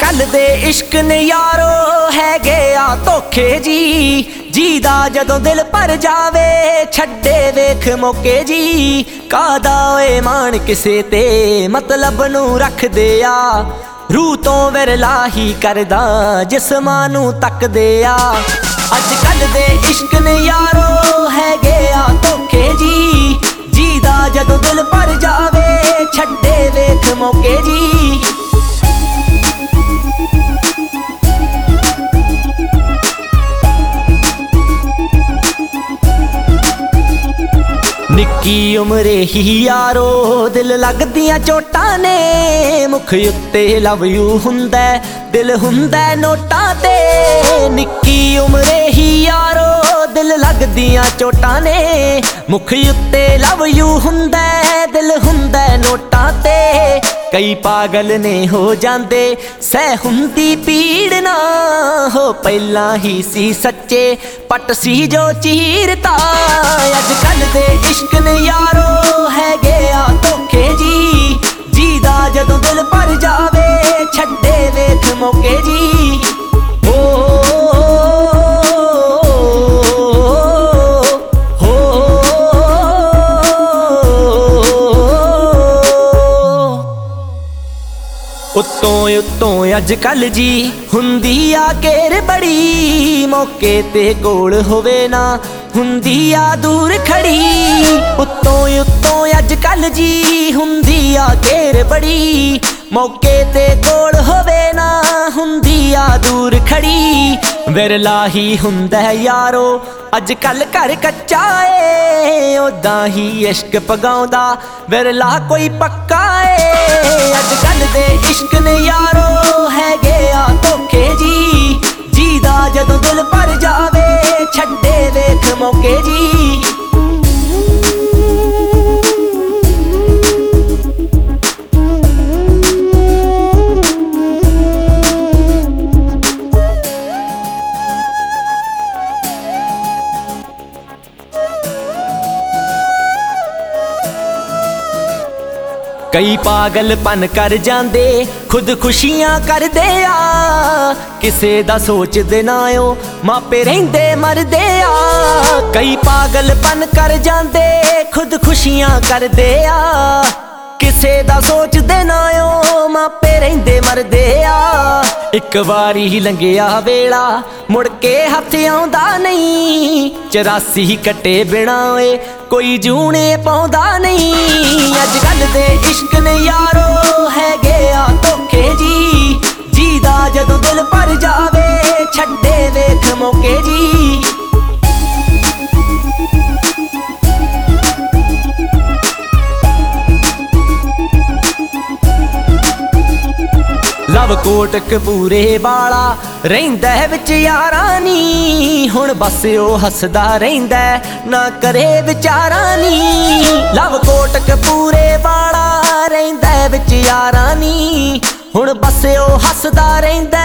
ਕੱਲ ਦੇ ਇਸ਼ਕ ਨੇ ਯਾਰੋ ਹੈਗੇ ਆ ਧੋਖੇ ਜੀ। ਜੀਦਾ ਜਦੋਂ ਦਿਲ ਭਰ ਜਾਵੇ, ਛੱਡੇ ਵੇਖ ਮੌਕੇ ਜੀ। ਕਾਦਾ ਓਏ ਮਾਣ ਕਿਸੇ ਤੇ, ਮਤਲਬ ਨੂੰ ਰੱਖਦੇ ਆ। ਰੂਹ ਤੋਂ ਵਿਰਲਾ ਹੀ ਕਰਦਾ, ਜਿਸਮਾਂ ਨੂੰ ਤੱਕਦੇ ਆ। ਅੱਜ ਕੱਲ ਦੇ ਇਸ਼ਕ ਨੇ ਯਾਰੋ ਹੈਗੇ ਆ ਧੋਖੇ ਜੀ। ਜੀਦਾ ਜਦੋਂ ਦਿਲ ਭਰ ਜਾਵੇ, ਛੱਡੇ ਵੇਖ ਮੌਕੇ ਜੀ। ਨਿੱਕੀ ਉਮਰੇ ਹੀ ਯਾਰੋ ਦਿਲ ਲੱਗਦੀਆਂ ਚੋਟਾਂ ਨੇ। ਮੁਖ ਉੱਤੇ ਲਵ ਯੂ ਹੁੰਦਾ ਦਿਲ ਹੁੰਦਾ ਨੋਟਾਂ ਤੇ। ਨਿੱਕੀ ਉਮਰੇ ਹੀ ਯਾਰੋ ਦਿਲ ਲੱਗਦੀਆਂ ਚੋਟਾਂ ਨੇ। ਮੁਖ ਉੱਤੇ ਲਵ ਯੂ ਹੁੰਦਾ ਦਿਲ ਹੁੰਦਾ ਨੋਟਾਂ ਤੇ। ਕਈ ਪਾਗਲ ਨੇ ਹੋ ਜਾਂਦੇ, ਸਹਿ ਹੁੰਦੀ ਪੀੜ ਨਾ। ਹੋ ਪਹਿਲਾਂ ਹੀ ਸੀ ਸੱਚੇ, ਪਟ ਸੀ ਜੋ ਚੀਰਤਾ ਅੱਜ ਕੱਲ ਦੇ ਇਸ਼ਕ ਨੇ ਯਾਰ ਉਤੋਂ ਉਤੋਂ ਅੱਜ ਕੱਲ ਜੀ ਹੁੰਦੀ ਆ ਕੇਰ ਬੜੀ। ਮੌਕੇ ਤੇ ਕੋਲ ਹੋਵੇ ਨਾ, ਹੁੰਦੀ ਆ ਦੂਰ ਖੜੀ। ਉਤੋਂ ਉਤੋਂ ਅੱਜ ਕੱਲ ਜੀ ਹੁੰਦੀ ਆ ਕੇਰ ਬੜੀ। ਮੌਕੇ ਤੇ ਕੋਲ ਹੋਵੇ ਨਾ, ਹੁੰਦੀ ਆ ਦੂਰ ਖੜੀ। ਵਿਰਲਾ ਹੀ ਹੁੰਦਾ ਯਾਰੋ, ਅੱਜ ਕੱਲ ਘਰ ਕੱਚਾ ਏ। ਉਦਾਂ ਹੀ ਇਸ਼ਕ ਪਗਾਉਂਦਾ ਵਿਰਲਾ ਕੋਈ ਪੱਕਾ ਏ। ਅੱਜ ਕੱਲ ਵੇਖ ਮੌਕੇ ਜੀ ਕਈ ਪਾਗਲਪਨ ਕਰ ਜਾਂਦੇ, ਖੁਦ ਖੁਸ਼ੀਆਂ ਕਰਦੇ ਆ। ਕਿਸੇ ਦਾ ਸੋਚਦੇ ਨਾ ਓ ਮਾਪੇ ਰਹਿੰਦੇ ਮਰਦੇ ਆ। ਕਈ ਪਾਗਲਪਨ ਕਰ ਜਾਂਦੇ, ਖੁਦ ਖੁਸ਼ੀਆਂ ਕਰਦੇ ਆ। ਕਿਸੇ ਦਾ ਸੋਚਦੇ ਨਾ ਓ, ਮਾਪੇ ਰਹਿੰਦੇ ਮਰਦੇ ਆ। ਇੱਕ ਵਾਰੀ ਹੀ ਲੰਘਿਆ ਵੇਲਾ, ਮੁੜ ਕੇ ਹੱਥ ਆਉਂਦਾ ਨਹੀਂ। 84 ਕੱਟੇ ਬਿਨਾ ਓਏ ਕੋਈ ਜੂਣੇ ਪਾਉਂਦਾ ਨਹੀਂ। ਅੱਜ ਕੱਲ ਦੇ ਇਸ਼ਕ ਨੇ ਯਾਰੋ, ਹੈਗੇ ਆ ਧੋਖੇ ਜੀ। ਜੀਦਾ ਜਦੋਂ ਦਿਲ ਭਰ ਜਾਵੇ, ਛੱਡੇ ਵੇਖ ਮੌਕੇ ਜੀ। ਲਵ ਕੋਟ ਕਪੂਰੇ ਵਾਲਾ ਰਹਿੰਦਾ ਹੈ ਵਿੱਚ ਯਾਰਾਂ ਨੀ। ਹੁਣ ਬਸ ਉਹ ਹੱਸਦਾ ਰਹਿੰਦਾ ਨਾ ਕਰੇ ਵਿਚਾਰਾਂ ਨੀ। ਲਵ ਕੋਟ ਕਪੂਰੇ ਵਾਲਾ ਰਹਿੰਦਾ ਹੈ ਵਿੱਚ ਯਾਰਾਂ ਨੀ। ਹੁਣ ਬਸ ਉਹ ਹੱਸਦਾ ਰਹਿੰਦਾ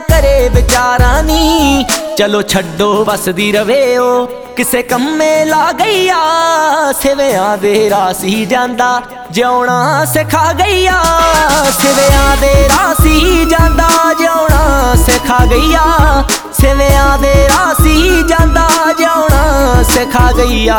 ਕਰੇ ਵਿਚਾਰਾਂ ਨੀ ਚਲੋ ਛੱਡੋ, ਵਸਦੀ ਰਵੇ ਉਹ ਕਿਸੇ ਕੰਮੇ ਲਾ ਗਈਆ, ਸਿਵਿਆਂ ਦੇ ਰਾਸੀ ਜਾਂਦਾ। ਜਿਉਣਾ ਸਿਖਾ ਗਈਆ, ਸਿਵਿਆਂ ਦੇ ਰਾਸੀ ਜਾਂਦਾ। ਜਿਉਣਾ ਸਿਖਾ ਗਈਆ, ਸਿਵਿਆਂ ਦੇ ਰਾਸੀ ਜਾਂਦਾ। ਜਿਉਣਾ ਸਿਖਾ ਗਈਆ।